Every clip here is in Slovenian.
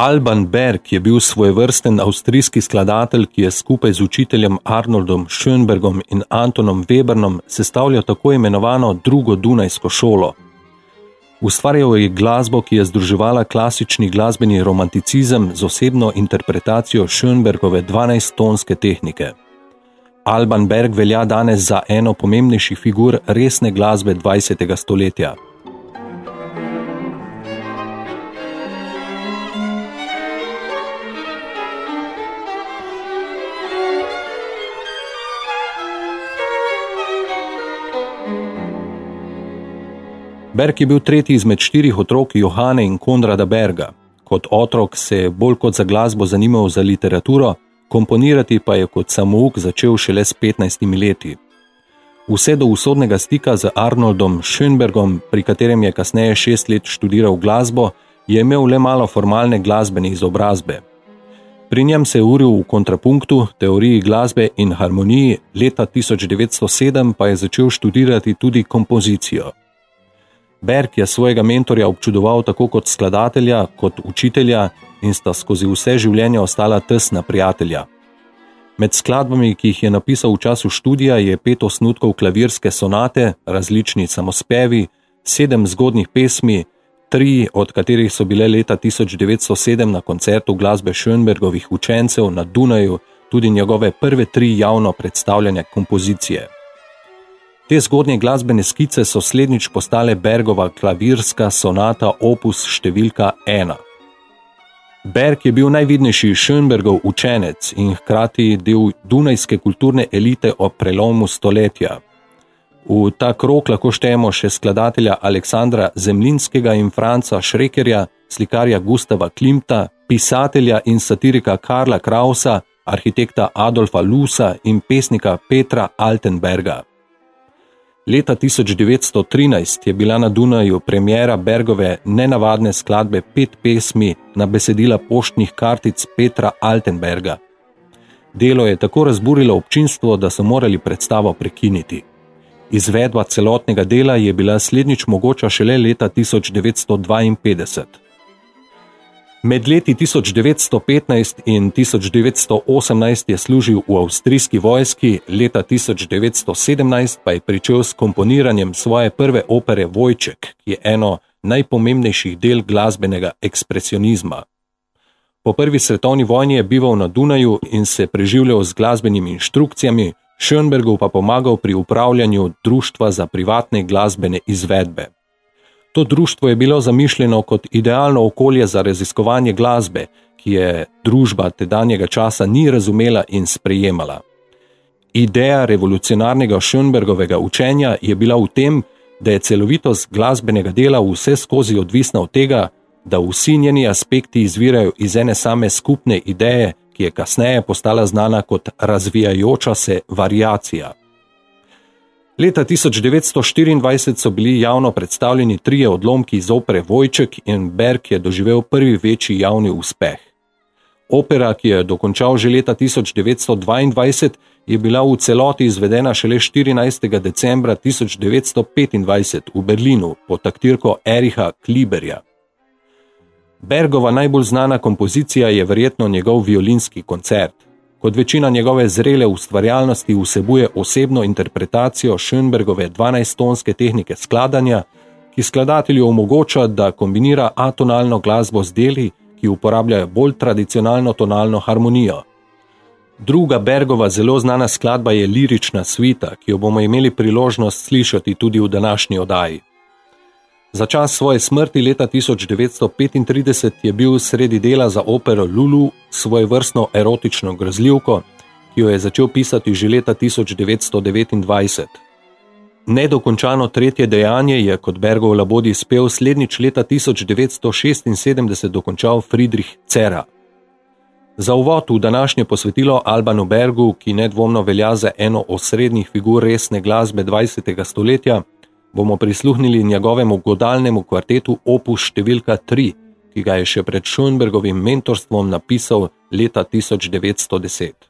Alban Berg je bil svojevrsten avstrijski skladatelj, ki je skupaj z učiteljem Arnoldom Schönbergom in Antonom Webernom sestavljal tako imenovano drugo Dunajsko šolo. Ustvarjal je glasbo, ki je združevala klasični glasbeni romanticizem z osebno interpretacijo Schönbergove 12-tonske tehnike. Alban Berg velja danes za eno pomembnejših figur resne glasbe 20. stoletja. Berg je bil tretji izmed štirih otrok Johane in Konrada Berga. Kot otrok se je bolj kot za glasbo zanimal za literaturo, komponirati pa je kot samouk začel šele s 15 leti. Vse do usodnega stika z Arnoldom Schönbergom, pri katerem je kasneje šest let študiral glasbo, je imel le malo formalne glasbene izobrazbe. Pri njem se je uril v kontrapunktu, teoriji glasbe in harmoniji, leta 1907 pa je začel študirati tudi kompozicijo. Berg je svojega mentorja občudoval tako kot skladatelja, kot učitelja in sta skozi vse življenje ostala tesna prijatelja. Med skladbami, ki jih je napisal v času študija, je pet osnutkov klavirske sonate, različni samospevi, sedem zgodnih pesmi, tri od katerih so bile leta 1907 na koncertu glasbe Schönbergovih učencev na Dunaju tudi njegove prve tri javno predstavljene kompozicije. Te zgodnje glasbene skice so slednjič postale Bergova klavirska sonata opus številka 1. Berg je bil najvidnejši Schönbergov učenec in hkrati del dunajske kulturne elite o prelomu stoletja. V ta krok lahko štejemo še skladatelja Aleksandra Zemlinskega in Franca Šrekerja, slikarja Gustava Klimta, pisatelja in satirika Karla Krausa, arhitekta Adolfa Lusa in pesnika Petra Altenberga. Leta 1913 je bila na Dunaju premjera Bergove nenavadne skladbe Pet pesmi na besedila poštnih kartic Petra Altenberga. Delo je tako razburilo občinstvo, da so morali predstavo prekiniti. Izvedba celotnega dela je bila slednjič mogoča šele leta 1952. Med leti 1915 in 1918 je služil v avstrijski vojski, leta 1917 pa je pričel s komponiranjem svoje prve opere Vojček, ki je eno najpomembnejših del glasbenega ekspresionizma. Po prvi svetovni vojni je bival na Dunaju in se preživljal z glasbenimi inštrukcijami, Schönbergu pa pomagal pri upravljanju Društva za privatne glasbene izvedbe. To društvo je bilo zamišljeno kot idealno okolje za raziskovanje glasbe, ki je družba tedanjega časa ni razumela in sprejemala. Ideja revolucionarnega Schönbergovega učenja je bila v tem, da je celovitost glasbenega dela vse skozi odvisna od tega, da vsi njeni aspekti izvirajo iz ene same skupne ideje, ki je kasneje postala znana kot razvijajoča se variacija. Leta 1924 so bili javno predstavljeni trije odlomki iz opere Vojček in Berg je doživel prvi večji javni uspeh. Opera, ki je dokončal že leta 1922, je bila v celoti izvedena šele 14. decembra 1925 v Berlinu pod taktirko Eriha Kliberja. Bergova najbolj znana kompozicija je verjetno njegov violinski koncert. Kot večina njegove zrele ustvarjalnosti vsebuje osebno interpretacijo Schönbergove 12-tonske tehnike skladanja, ki skladatelju omogoča, da kombinira atonalno glasbo z deli, ki uporabljajo bolj tradicionalno tonalno harmonijo. Druga Bergova zelo znana skladba je lirična svita, ki jo bomo imeli priložnost slišati tudi v današnji oddaji. Za čas svoje smrti leta 1935 je bil sredi dela za opero Lulu svoj vrstno erotično grozljivko, ki jo je začel pisati že leta 1929. Nedokončano tretje dejanje je kot Bergov labodi spel slednjič leta 1976 dokončal Friedrich Cera. Za uvod v današnje posvetilo Albanu Bergu, ki nedvomno velja za eno osrednjih figur resne glasbe 20. stoletja, bomo prisluhnili njegovemu godalnemu kvartetu Opus številka 3, ki ga je še pred Schoenbergovim mentorstvom napisal leta 1910.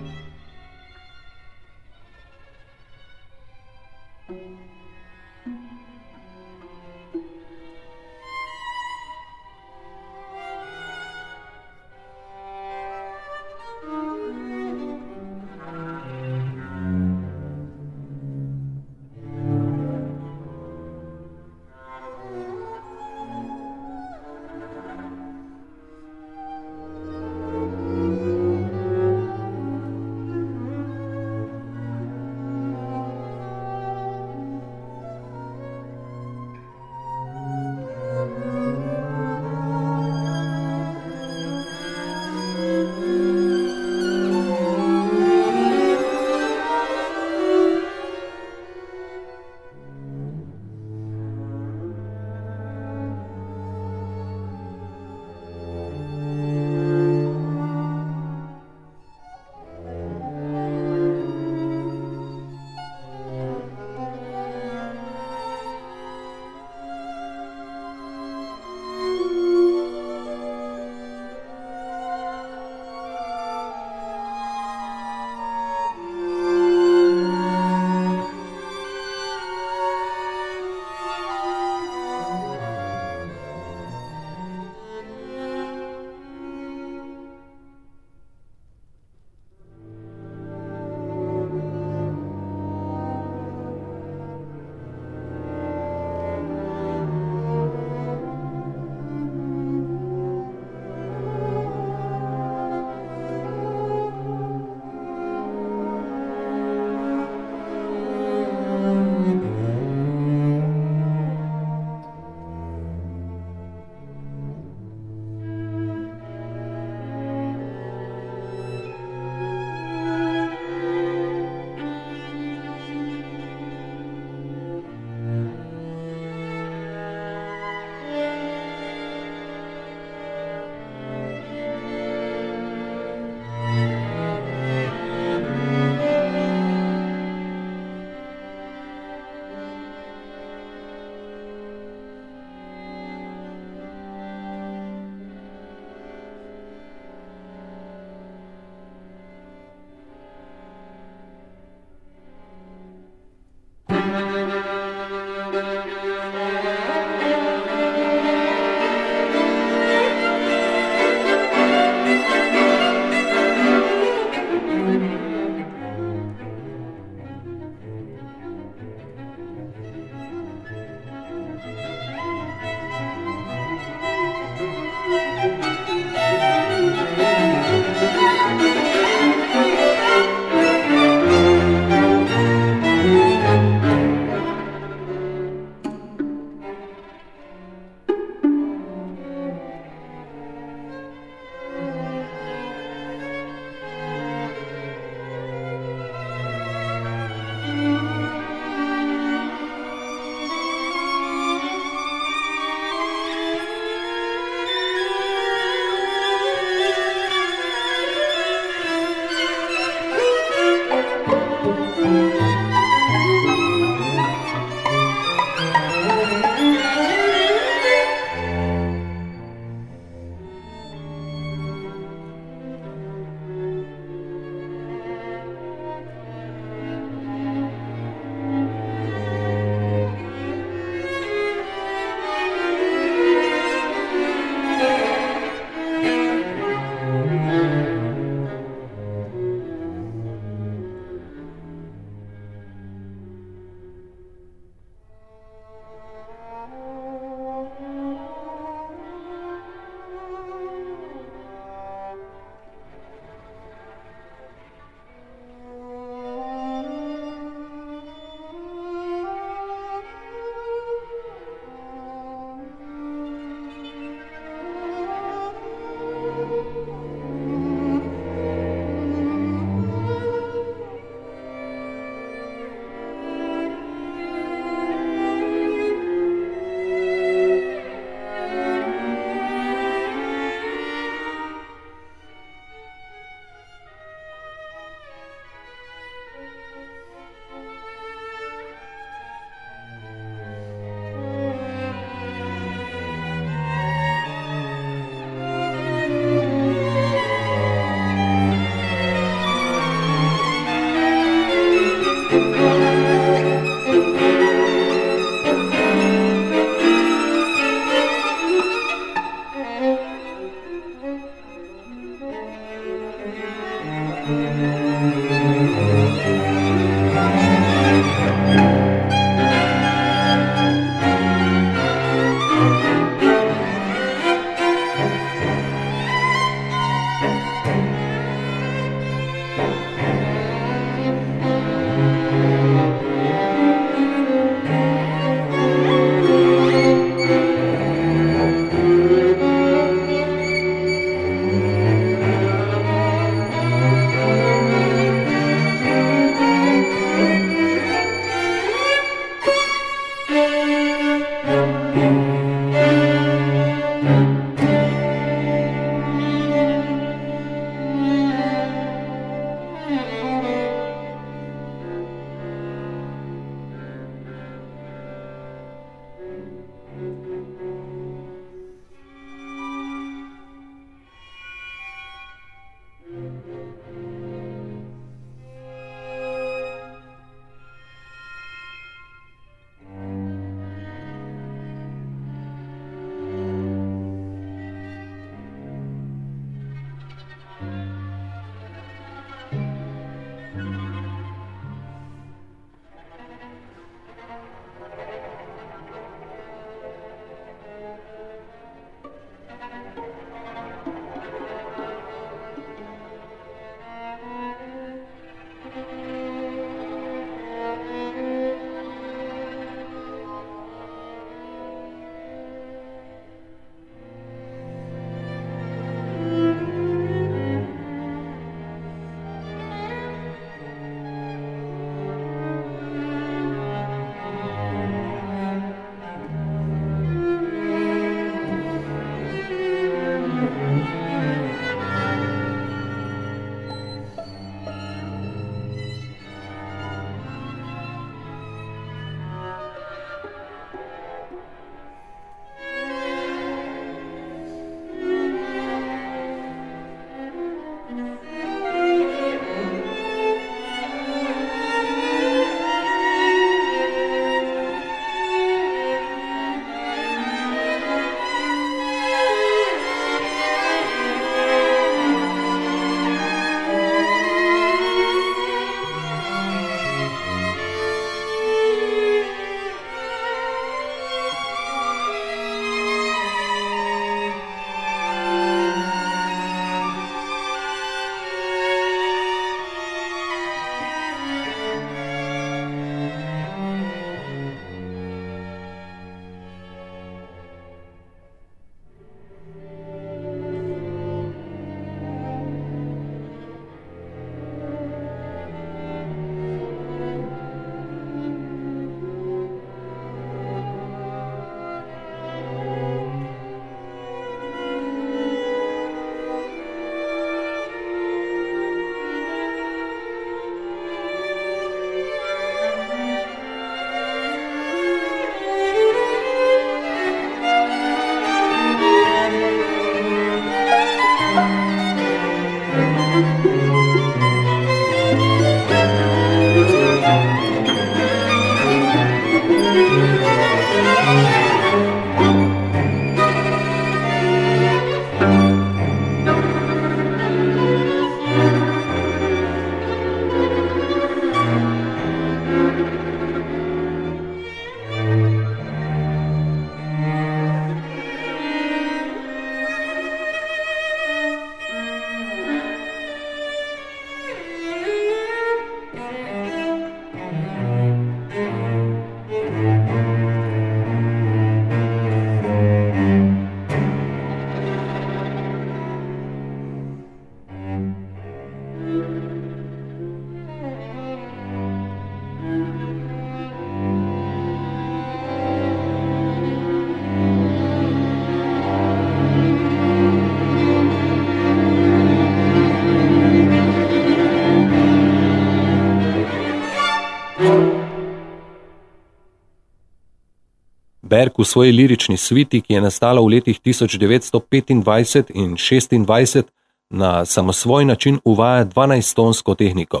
Berg v svoji lirični sviti, ki je nastala v letih 1925 in 1926, na samosvoj način uvaja 12-tonsko tehniko.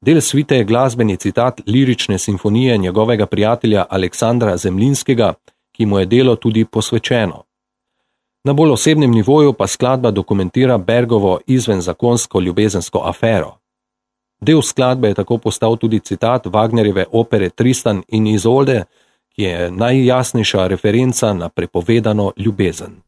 Del svite je glasbeni citat lirične simfonije njegovega prijatelja Aleksandra Zemlinskega, ki mu je delo tudi posvečeno. Na bolj osebnem nivoju pa skladba dokumentira Bergovo izvenzakonsko ljubezensko afero. Del skladbe je tako postal tudi citat Wagnerjeve opere Tristan in Izolde, ki je najjasnejša referenca na prepovedano ljubezen.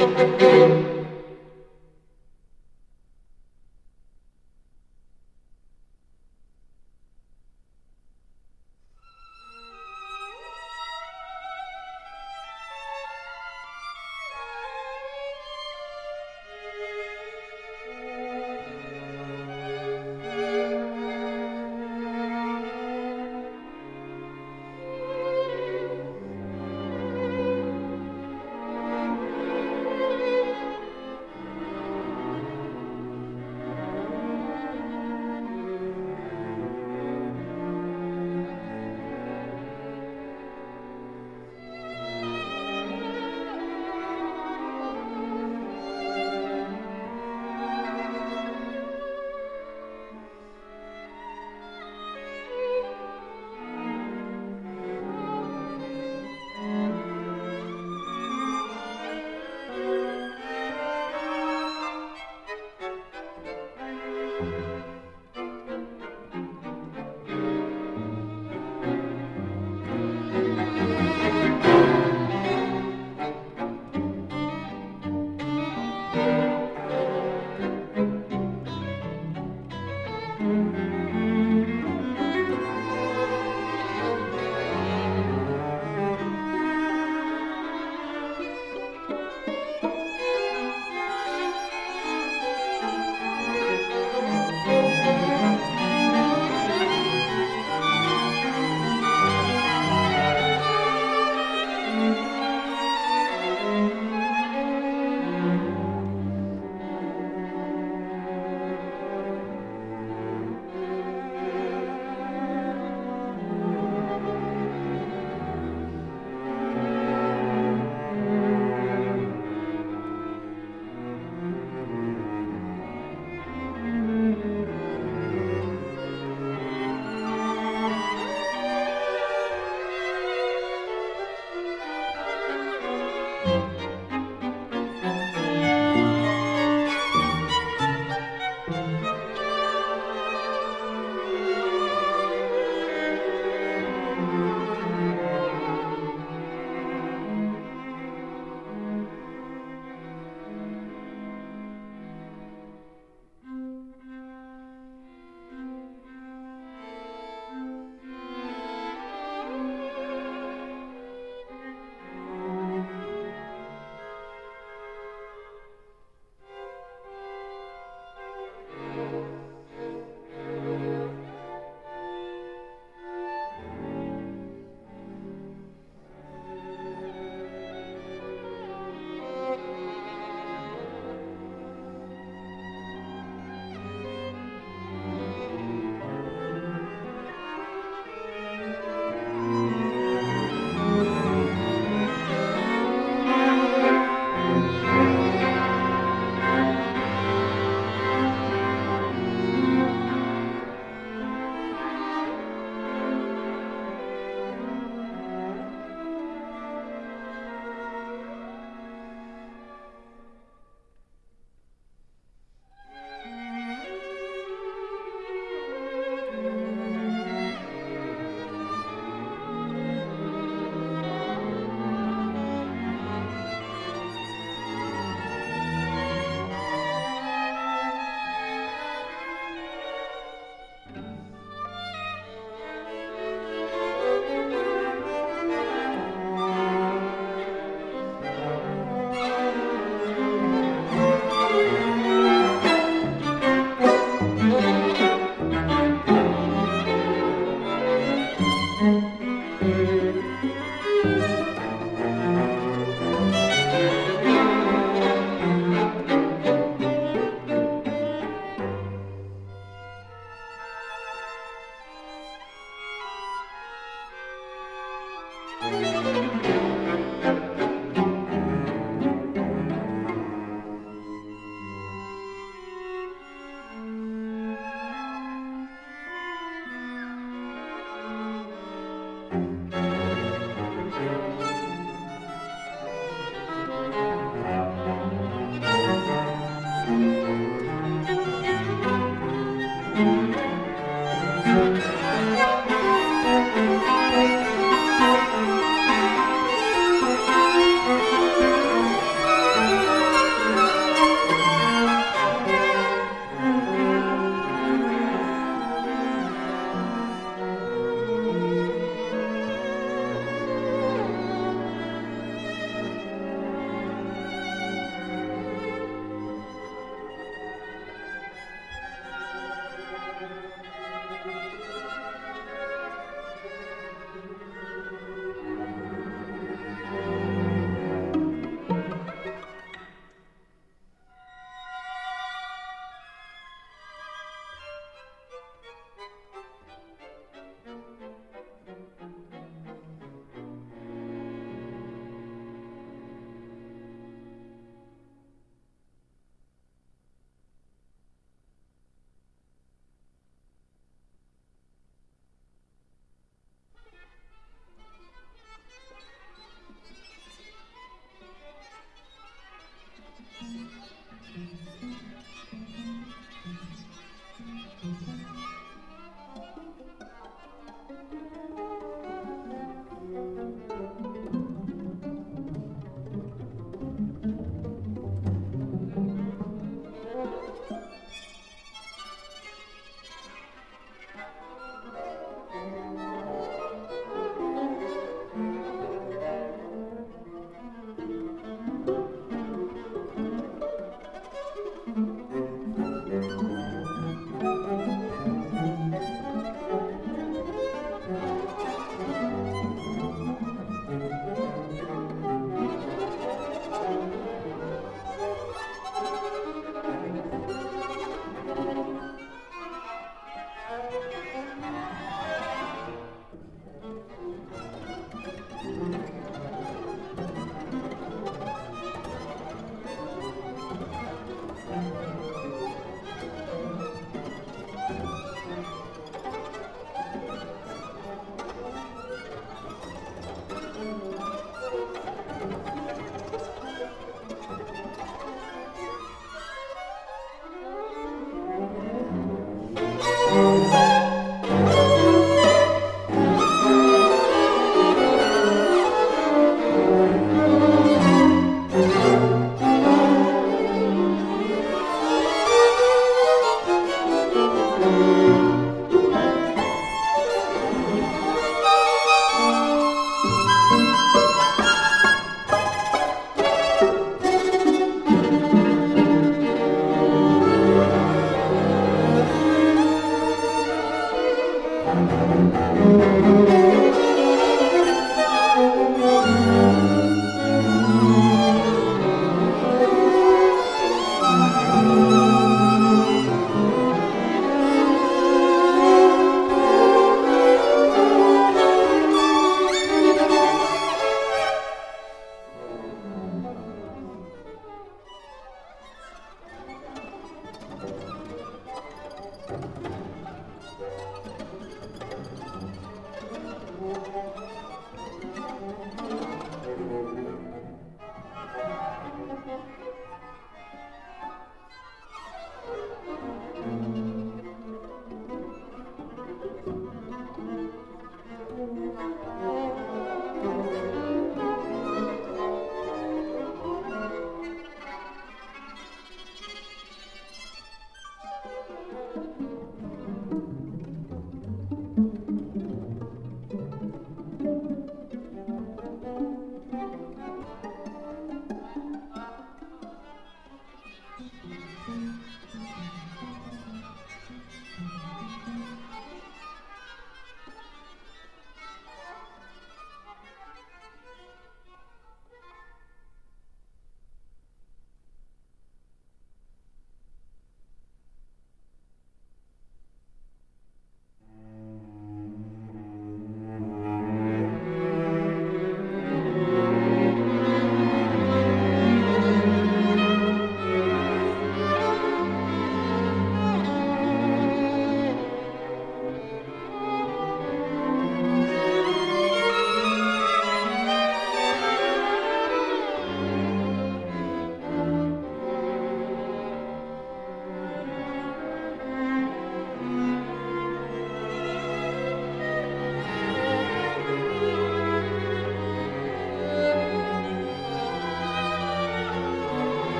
Música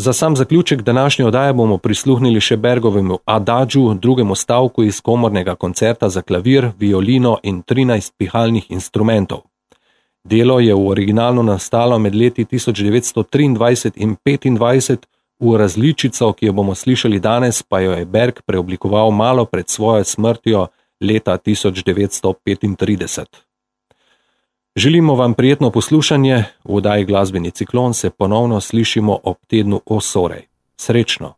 Za sam zaključek današnje oddaje bomo prisluhnili še Bergovemu Adadžu, drugemu stavku iz komornega koncerta za klavir, violino in 13 pihalnih instrumentov. Delo je v originalno nastalo med leti 1923 in 1925, v različico, ki jo bomo slišali danes, pa jo je Berg preoblikoval malo pred svojo smrtjo leta 1935. Želimo vam prijetno poslušanje, v oddaji glasbeni ciklon se ponovno slišimo ob tednu Osorej. Srečno!